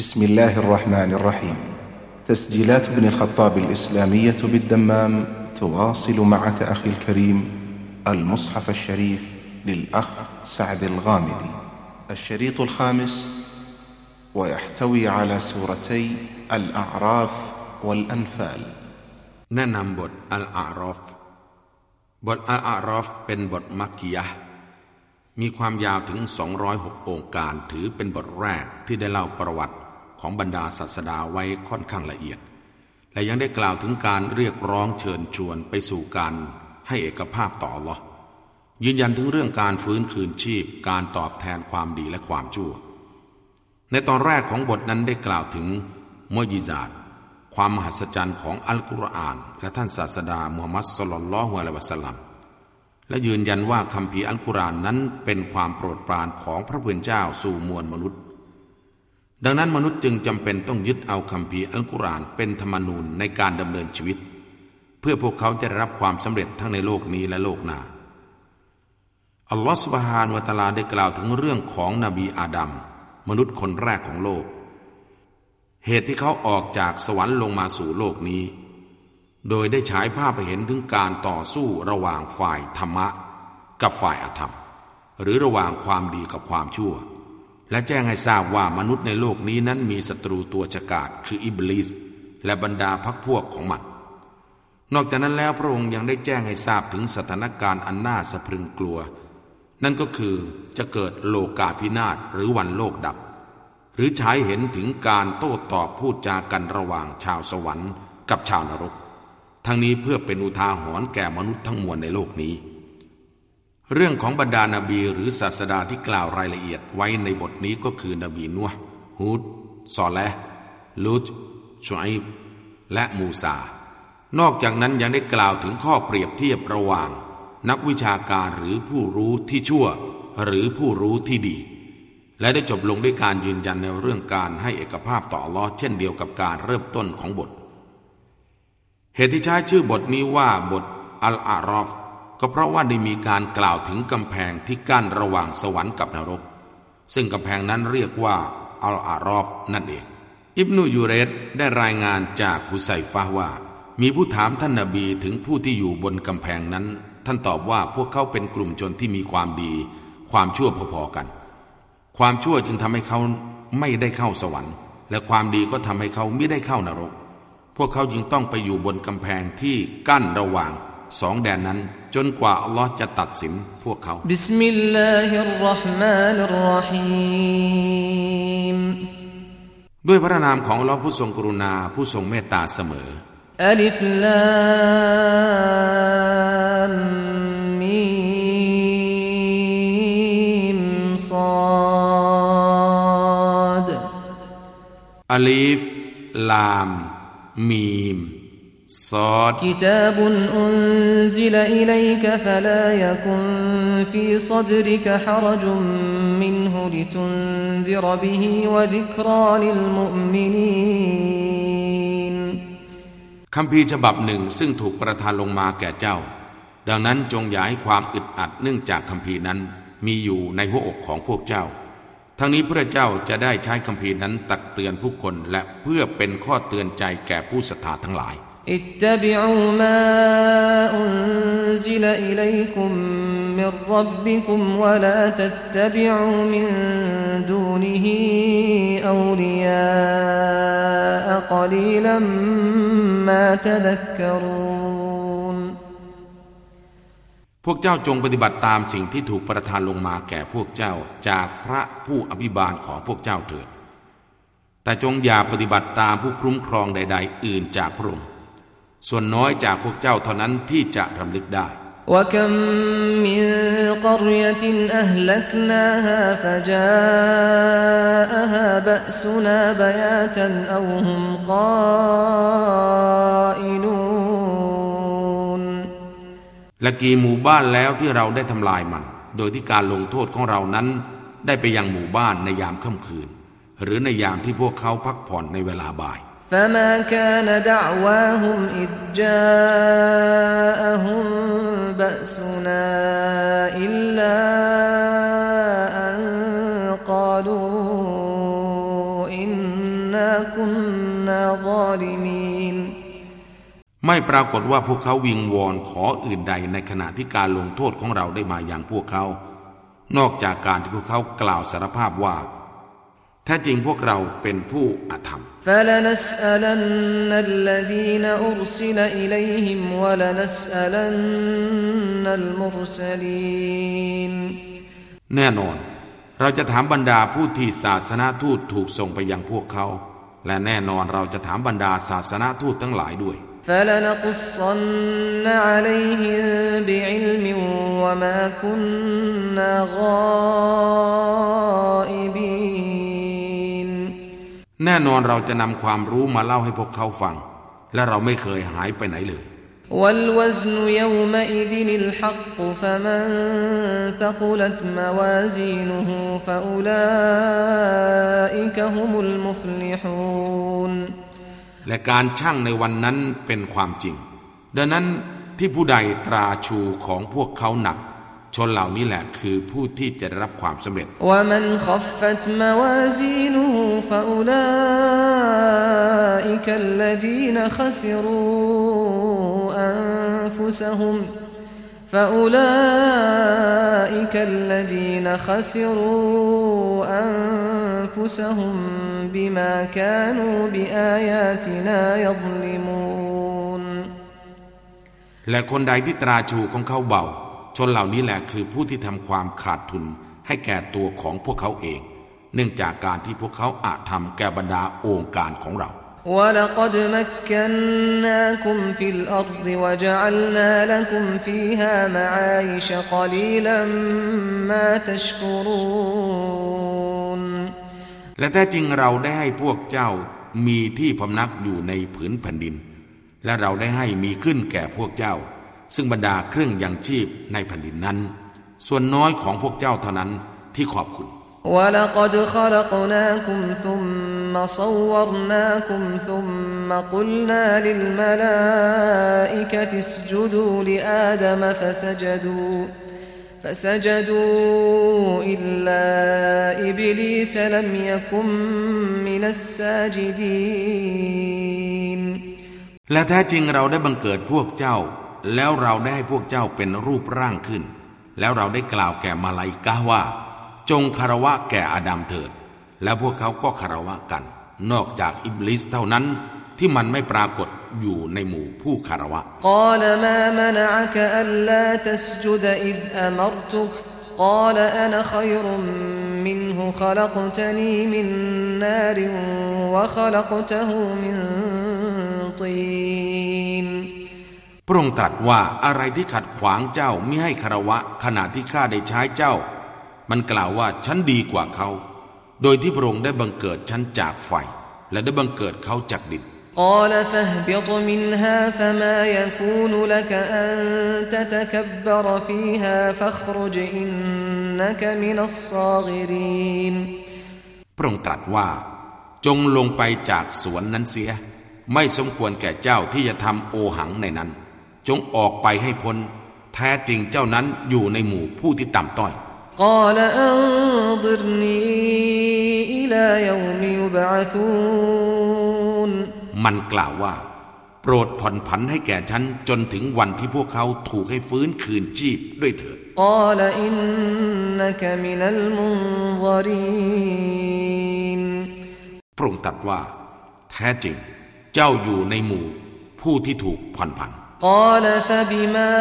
بسم الله الرحمن الرحيم تسجيلات ابن الخطاب الإسلامية بالدمام تواصل معك أخي الكريم المصحف الشريف للأخ سعد الغامدي الشريط الخامس ويحتوي على سورتي الأعراف والأنفال แนะนำบทอัลอารอฟ บทอัลอารอฟเป็นบทมักกิยะห์มีความยาวถึง 206 องค์การถือเป็นบทแรกที่ได้เล่าประวัติ ของบรรดาศาสดาไว้ค่อนข้างละเอียด และยังได้กล่าวถึงการเรียกร้องเชิญชวนไปสู่การให้เอกภาพต่อหรอยืนยันถึงเรื่องการฟื้นคืนชีพ การตอบแทนความดีและความชั่ว ในตอนแรกของบทนั้นได้กล่าวถึงมยิซาดความมหัศจรรย์ของอัลกุรอาน และท่านศาสดามูฮัมมัดสุลลัลลอฮุอะลัยวะสัลลัมและยืนยันว่าคำพีอัลกุรอานนั้นเป็นความโปรดปรานของพระผู้เป็นเจ้าสู่มวลมนุษย์ ดังนั้นมนุษย์จึงจำเป็นต้องยึดเอาคำพีอัลกุรอานเป็นธรรมนูญในการดำเนินชีวิต เพื่อพวกเขาจะได้รับความสำเร็จทั้งในโลกนี้และโลกหน้าอัลลอฮฺสุบฮานวะตะลาได้กล่าวถึงเรื่องของนบีอาดัมมนุษย์คนแรกของโลก เหตุที่เขาออกจากสวรรค์ลงมาสู่โลกนี้ โดยได้ฉายภาพไปเห็นถึงการต่อสู้ระหว่างฝ่ายธรรมะ กับฝ่ายอธรรม หรือระหว่างความดีกับความชั่ว และแจ้งให้ทราบว่ามนุษย์ในโลกนี้นั้นมีศัตรูตัวฉกาจคืออิบลิสและบรรดาพักพวกของมัน นอกจากนั้นแล้วพระองค์ยังได้แจ้งให้ทราบถึงสถานการณ์อันน่าสะพรึงกลัว นั่นก็คือจะเกิดโลกาพินาศหรือวันโลกดับ หรือฉายเห็นถึงการโต้ตอบพูดจากันระหว่างชาวสวรรค์กับชาวนรก ทั้งนี้เพื่อเป็นอุทาหรณ์แก่มนุษย์ทั้งมวลในโลกนี้ เรื่องของบรรดานาบีหรือศาสดาที่กล่าวรายละเอียดไว้ในบทนี้ก็คือนบีนัวฮูดซอแลลูจชุไอบและมูซานอกจากนั้นยังได้กล่าวถึงข้อเปรียบเทียบระหว่าง นักวิชาการหรือผู้รู้ที่ชั่ว หรือผู้รู้ที่ดี และได้จบลงด้วยการยืนยันในเรื่องการให้เอกภาพต่อลอเช่นเดียวกับการเริ่มต้นของบท เหตุที่ใช้ชื่อบทนี้ว่าบทอัลอารอฟ ก็เพราะว่าได้มีการกล่าวถึงกำแพงที่กั้นระหว่างสวรรค์กับนรก ซึ่งกำแพงนั้นเรียกว่าอัลอารอฟนั่นเอง อิบนูยูเรตได้รายงานจากฮุไซฟาว่า มีผู้ถามท่านนาบีถึงผู้ที่อยู่บนกำแพงนั้น ท่านตอบว่าพวกเขาเป็นกลุ่มชนที่มีความดี ความชั่วพอๆกัน ความชั่วจึงทำให้เขาไม่ได้เข้าสวรรค์ และความดีก็ทำให้เขาไม่ได้เข้านรก พวกเขาจึงต้องไปอยู่บนกำแพงที่กั้นระหว่างสองแดนนั้น จนกว่าอัลลอฮ์จะตัดสินพวกเขา بسم الله الرحمن الرحيمด้วยพระนามของอัลลอฮ์ผู้ทรงกรุณาผู้ทรงเมตตาเสมอألف لام ميมซอดอัลิฟลามมีม كتاب أنزل إليك فلا يكن في صدرك حرج منه لتنذر به وذكرى للمؤمنين คำพีร์ฉบับหนึ่งซึ่งถูกประทานลงมาแก่เจ้า ดังนั้นจงอย่าให้ความอึดอัดเนื่องจากคำพีร์นั้นมีอยู่ในหัวอกของพวกเจ้า ทั้งนี้พระเจ้าจะได้ใช้คำพีร์นั้นตักเตือนผู้คนและเพื่อเป็นข้อเตือนใจแก่ผู้ศรัทธาทั้งหลาย اتبعوا ما أنزل إليكم من ربكم ولا تتبعوا من دونه أولياء قليلا ما تذكرون พวกเจ้าจงปฏิบัติตามสิ่งที่ถูกประทานลงมาแก่พวกเจ้าจากพระผู้อภิบาลของพวกเจ้าเถิด แต่จงอย่าปฏิบัติตามผู้คุ้มครองใด ๆ อื่นจากพระองค์ ส่วนน้อยจากพวกเจ้าเท่านั้นที่จะรำลึกได้ وكم من قرية أهلكناها فجاءها بأسنا بياتا أو هم قائلون และกี่หมู่บ้านแล้วที่เราได้ทำลายมัน โดยที่การลงโทษของเรานั้น ได้ไปยังหมู่บ้านในยามค่ำคืน หรือในยามที่พวกเขาพักผ่อนในเวลาบ่าย فما كان دعواهم إذ جاءهم بأسنا إلا أن قالوا إن إنا كنا ظالمين ไม่ปรากฏว่าพวกเขาวิงวอนขออื่นใดในขณะที่การลงโทษของเราได้มาอย่างพวกเขา นอกจากการที่พวกเขากล่าวสารภาพว่า แท้จริงพวกเราเป็นผู้อาธรรม فلنسألن الذين أرسل إليهم ولنسألن المرسلين แน่นอน เราจะถามบรรดาผู้ที่ศาสนาทูตถูกส่งไปยังพวกเขา และแน่นอนเราจะถามบรรดาศาสนาทูตทั้งหลายด้วย فلنقصن عليهم بعلم وما كنا غائبين แน่นอนเราจะนำความรู้มาเล่าให้พวกเขาฟัง และเราไม่เคยหายไปไหนเลย والوزن يومئذ الحق فمن ثقلت موازينه فأولئك هم المفلحون และการชั่งในวันนั้นเป็นความจริง ดังนั้นที่ผู้ใดตราชูของพวกเขาหนัก ชนเหล่านี้แหละคือผู้ที่จะได้รับความสำเร็จ ومن خفت موازينه فأولئك الذين خسروا أنفسهم فأولئك الذين خسروا أنفسهم بما كانوا بآياتنا يظلمون และคนใดที่ตราชูของเขาเบา ชนเหล่านี้แหละคือผู้ที่ทำความขาดทุนให้แก่ตัวของพวกเขาเอง เนื่องจากการที่พวกเขาอาจทำแก่บรรดาองค์การของเรา ولقد مكناكم في الأرض وجعلنا لكم فيها معايش قليلا ما تشكرون และแท้จริงเราได้ให้พวกเจ้ามีที่พำนักอยู่ในผืนแผ่นดิน และเราได้ให้มีขึ้นแก่พวกเจ้า ซึ่งบรรดาเครื่องยังชีพในแผ่นดินนั้น ส่วนน้อยของพวกเจ้าเท่านั้นที่ขอบคุณ ولقد خلقناكم ثم صورناكم ثم قلنا للملائكة اسجدوا لآدم فسجدوا فسجدوا إلا إبليس لم يكن من الساجدين และแท้จริงเราได้บังเกิดพวกเจ้า แล้วเราได้ให้พวกเจ้าเป็นรูปร่างขึ้น แล้วเราได้กล่าวแก่มาลาอิกะห์ว่า จงคารวะแก่อาดัมเถิด แล้วพวกเขาก็คารวะกัน นอกจากอิบลิสเท่านั้นที่มันไม่ปรากฏอยู่ในหมู่ผู้คารวะ قال ما منعك ألا تسجد إذ أمرتك قال أنا خير منه خلقتني من نار وخلقته من طين พ ระองค์ตรัสว่าอะไรที่ขัดขวางเจ้ามิให้คารวะขณะที่ข้าได้ใช้เจ้า มันกล่าวว่าฉันดีกว่าเขา โดยที่พระองค์ได้บังเกิดฉันจากไฟ และได้บังเกิดเขาจากดิน قال فاهبط منها فما يكون لك أن تتكبر فيها فاخرج إنك من الصاغرين พระองค์ตรัสว่า จงลงไปจากสวนนั้นเสีย ไม่สมควรแก่เจ้าที่จะทำโอหังในนั้น จงออกไปให้พ้น แท้จริงเจ้านั้นอยู่ในหมู่ผู้ที่ต่ำต้อย قال أنظرني إلى يوم يبعثون มันกล่าวว่า โปรดผ่อนผันให้แก่ฉันจนถึงวันที่พวกเขาถูกให้ฟื้นคืนชีพด้วยเถิด قال إنك من المنظرين พระองค์ตรัสว่า แท้จริง เจ้าอยู่ในหมู่ผู้ที่ถูกผ่อนผัน قال فبما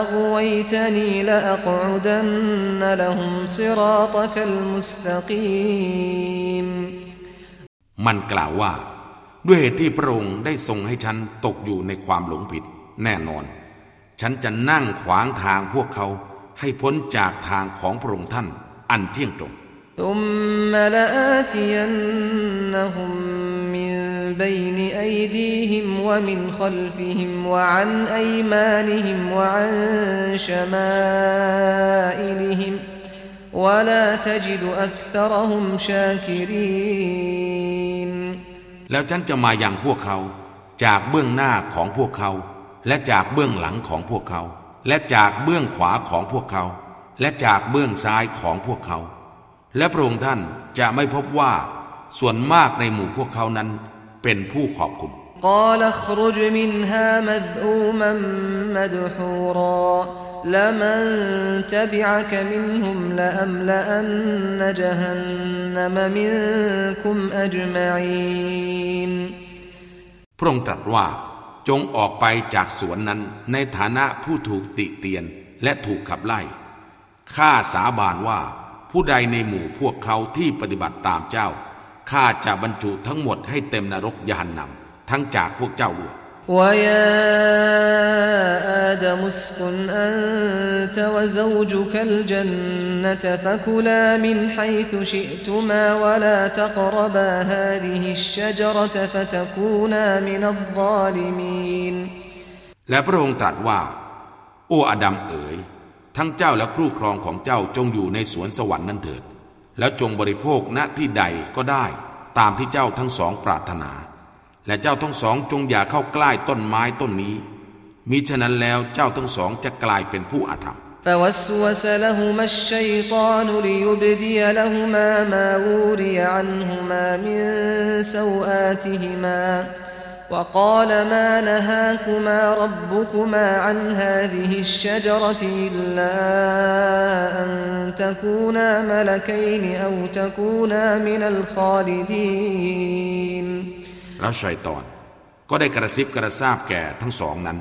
أغويتني لأقعدن لهم صراطك المستقيم มันกล่าวว่า ด้วยเหตุที่พระองค์ได้ทรงให้ฉันตกอยู่ในความหลงผิด แน่นอน ฉันจะนั่งขวางทางพวกเขาให้พ้นจากทางของพระองค์ท่าน อันเที่ยงตรง ثم لآتينهم من بين أيديهم ومن خلفهم وعن أيمانهم وعن شمائلهم ولا تجد أكثرهم شاكرين แล้วฉันจะมาอย่างพวกเขา จากเบื้องหน้าของพวกเขา และจากเบื้องหลังของพวกเขา และจากเบื้องขวาของพวกเขา และจากเบื้องซ้ายของพวกเขา และพระองค์ท่านจะไม่พบว่า ส่วนมากในหมู่พวกเขานั้น เป็นผู้ขอบคุณ قال اخرج منها مذءوما مدحورا لمن تبعك منهم لأملأن جهنم منكم أجمعين พระองค์ตรัสว่า จงออกไปจากสวนนั้นในฐานะผู้ถูกติเตียนและถูกขับไล่ ข้าสาบานว่า ผู้ใดในหมู่พวกเขาที่ปฏิบัติตามเจ้า ข้าจะบรรจุทั้งหมดให้เต็มนรกยานนำทั้งจากพวกเจ้าด้วย ويا آدم اسكن أنت وزوجك الجنة فكلا من حيث شئتما ولا تقربا هذه الشجرة فتكونا من الظالمين และพระองค์ตรัสว่า โอ้อาดัมเอ๋ย ทั้งเจ้าและครูครองของเจ้าจงอยู่ในสวนสวรรค์นั้นเถิด แล้วจงบริโภคณที่ใดก็ได้ ตามที่เจ้าทั้งสองปรารถนา และเจ้าทั้งสองจงอย่าเข้าใกล้ต้นไม้ต้นนี้ มิฉะนั้นแล้วเจ้าทั้งสองจะกลายเป็นผู้อาธรรม فوسوس لهما الشيطان ليبدي لهما ما وري عنهما من سوآتهما وقال ما نهاكما ربكما عن هذه الشجرة إلا أن تكونا ملكين أو تكونا من الخالدين แล้วชัยตอนก็ได้กระซิบกระซาบแก่ทั้งสองนั้น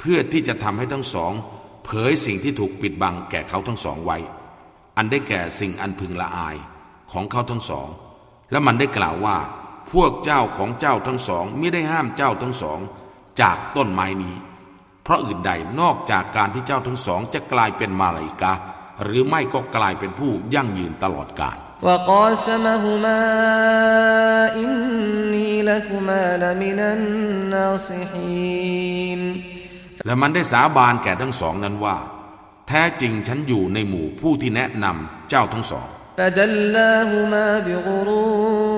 เพื่อที่จะทำให้ทั้งสอง เผยสิ่งที่ถูกปิดบังแก่เขาทั้งสองไว้ อันได้แก่สิ่งอันพึงละอายของเขาทั้งสอง และมันได้กล่าวว่า พวกเจ้าของเจ้าทั้งสองไม่ได้ห้ามเจ้าทั้งสอง จากต้นไม้นี้ เพราะอื่นใดนอกจากการที่เจ้าทั้งสองจะกลายเป็นมาลาอิกาหรือไม่ก็กลายเป็นผู้ยั่งยืนตลอดกาล وقاسمهما إني لكما لمن الناصحين และมันได้สาบานแก่ทั้งสองนั้นว่า แท้จริงฉันอยู่ในหมู่ผู้ที่แนะนำเจ้าทั้งสอง فدلاهما بغرور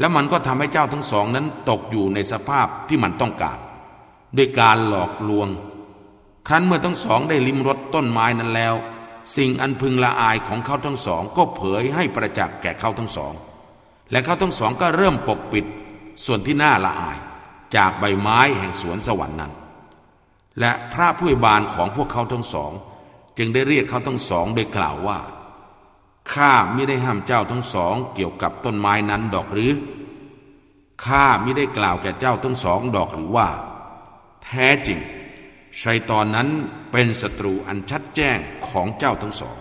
แล้วมันก็ทำให้เจ้าทั้งสองนั้นตกอยู่ในสภาพที่มันต้องการ ด้วยการหลอกลวง ครั้นเมื่อทั้งสองได้ลิ้มรสต้นไม้นั้นแล้ว สิ่งอันพึงละอายของเขาทั้งสอง ก็เผยให้ประจักษ์แก่เขาทั้งสอง และเขาทั้งสองก็เริ่มปกปิด ส่วนที่น่าละอาย จากใบไม้แห่งสวนสวรรค์นั้น และพระผู้บานของพวกเขาทั้งสอง จึงได้เรียกเขาทั้งสองโดยกล่าวว่า ข้าไม่ได้ห้ามเจ้าทั้งสองเกี่ยวกับต้นไม้นั้นดอกหรือ ข้าไม่ได้กล่าวแก่เจ้าทั้งสองดอกหรือว่า แท้จริง ชัยตอนนั้นเป็นศัตรูอันชัดแจ้งของเจ้าทั้งสอง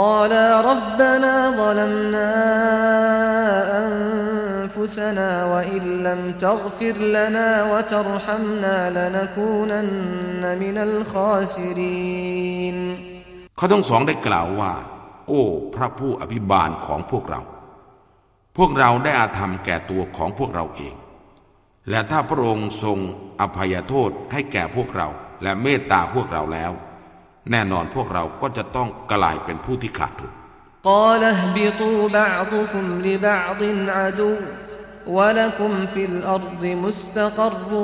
قالا ربنا ظلمنا أنفسنا وإن لم تغفر لنا وترحمنا لنكونن من الخاسرين เขาทั้งสองได้กล่าวว่า โอ้ พระผู้อภิบาลของพวกเรา พวกเราได้อาธรรมแก่ตัวของพวกเราเอง และถ้าพระองค์ทรงอภัยโทษให้แก่พวกเรา และเมตตาพวกเราแล้ว แน่นอนพวกเราก็จะต้องกลายเป็นผู้ที่ขาดทุน قال اهبطوا بعضكم لبعض عدو ولكم في الأرض مستقر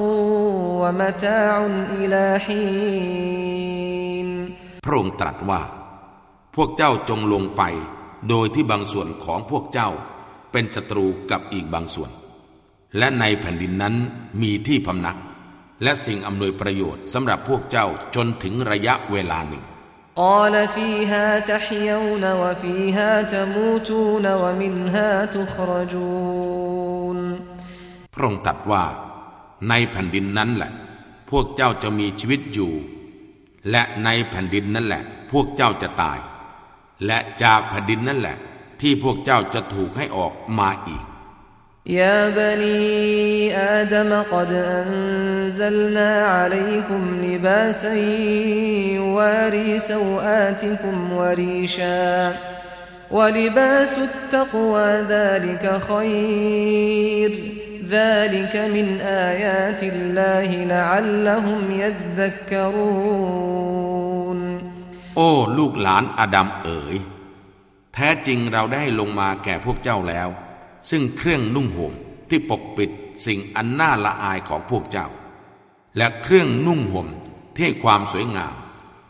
ومتاع إلى حين พระองค์ตรัสว่า พวกเจ้าจงลงไป โดยที่บางส่วนของพวกเจ้าเป็นศัตรูกับอีกบางส่วน และในแผ่นดินนั้นมีที่พำนัก และสิ่งอำนวยประโยชน์สำหรับพวกเจ้าจนถึงระยะเวลาหนึ่ง قال فيها تحيون وفيها تموتون ومنها تخرجون พระองค์ตรัสว่า ในแผ่นดินนั้นแหละ พวกเจ้าจะมีชีวิตอยู่ และในแผ่นดินนั่นแหละ พวกเจ้าจะตาย และจากแผ่นดินนั่นแหละ ที่พวกเจ้าจะถูกให้ออกมาอีก يا بني آدم قد أنزلنا عليكم لباسا يواري سوآتكم وريشا ولباس التقوى ذلك خير ذلك من آيات الله لعلهم يذكرون โอ้ลูกหลานอาดัมเอ๋ย แท้จริงเราได้ลงมาแก่พวกเจ้าแล้ว ซึ่งเครื่องนุ่งห่มที่ปกปิดสิ่งอันน่าละอายของพวกเจ้า และเครื่องนุ่งห่มที่ให้ความสวยงาม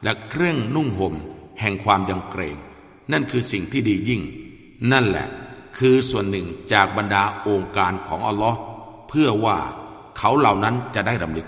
และเครื่องนุ่งห่มแห่งความยำเกรง นั่นคือสิ่งที่ดียิ่ง นั่นแหละ คือส่วนหนึ่งจากบรรดาองค์การของอัลลอฮ์เพื่อว่าเขาเหล่านั้นจะได้รำลึก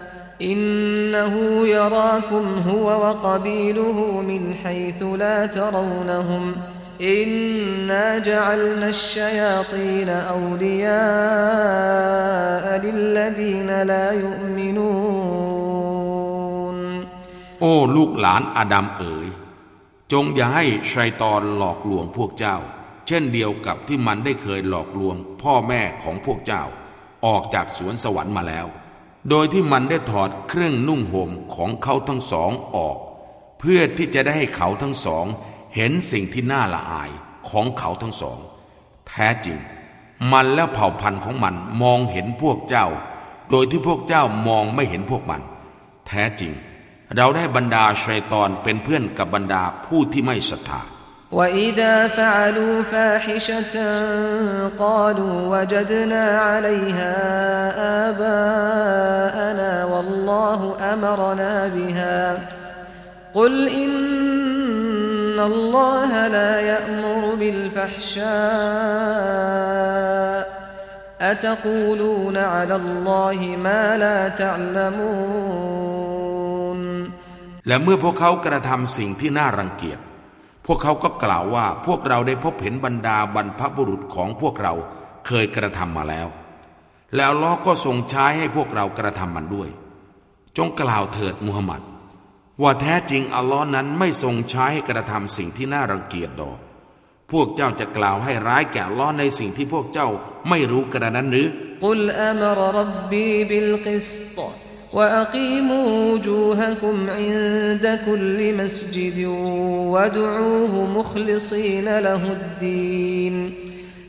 อินนหูยราคุมฮุววะกบีลุฮูมินไฮทุลาตรูนฮุมอินนาจัลนัชยาตีนอูลียาลิโอ้ลูกหลานอาดัมเอ๋ย จงอย่าให้ชัยตอนหลอกลวงพวกเจ้า เช่นเดียวกับที่มันได้เคยหลอกลวงพ่อแม่ของพวกเจ้า ออกจากสวนสวรรค์มาแล้ว โดยที่มันได้ถอดเครื่องนุ่งห่มของเขาทั้งสองออก เพื่อที่จะได้ให้เขาทั้งสอง เห็นสิ่งที่น่าละอายของเขาทั้งสอง แท้จริง มันและเผ่าพันธุ์ของมันมองเห็นพวกเจ้า โดยที่พวกเจ้ามองไม่เห็นพวกมัน แท้จริง เราได้บรรดาชัยตอนเป็นเพื่อนกับบรรดาผู้ที่ไม่ศรัทธา وإذا فعلوا فاحشة قالوا وجدنا عليها آباءنا والله أمرنا بها قل إن الله لا يأمر بالفحشاء أتقولون على الله ما لا تعلمون และเมื่อพวกเขากระทำสิ่งที่น่ารังเกียจ พวกเขาก็กล่าวว่าพวกเราได้พบเห็นบรรดาบรรพบุรุษของพวกเราเคยกระทำมาแล้ว แล้วล้อฮ์ก็ทรงใช้ให้พวกเรากระทำมันด้วย จงกล่าวเถิดมุฮัมมัด ว่าแท้จริงอัลลอฮ์นั้นไม่ทรงใช้ให้กระทำสิ่งที่น่ารังเกียจดอก พวกเจ้าจะกล่าวให้ร้ายแก่อัลลอฮ์ในสิ่งที่พวกเจ้าไม่รู้กระนั้นหรือ قل أمر ربي بالقسط وأقيموا وجوهكم عند كل مسجد وادعوه مخلصين له الدين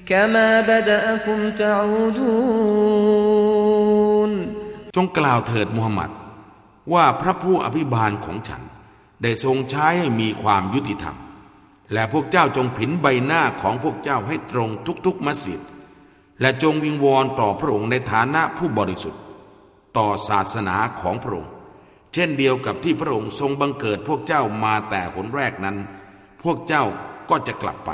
كما بدأكم تعودون จงกล่าวเถิดมูฮัมหมัด ว่าพระผู้อภิบาลของฉัน ได้ทรงใช้ให้มีความยุติธรรม และพวกเจ้าจงผินใบหน้าของพวกเจ้าให้ตรงทุกๆมัสยิด และจงวิงวอนต่อพระองค์ในฐานะผู้บริสุทธิ์ ต่อศาสนาของพระองค์ เช่นเดียวกับที่พระองค์ทรงบังเกิดพวกเจ้ามาแต่หนแรกนั้น พวกเจ้าก็จะกลับไป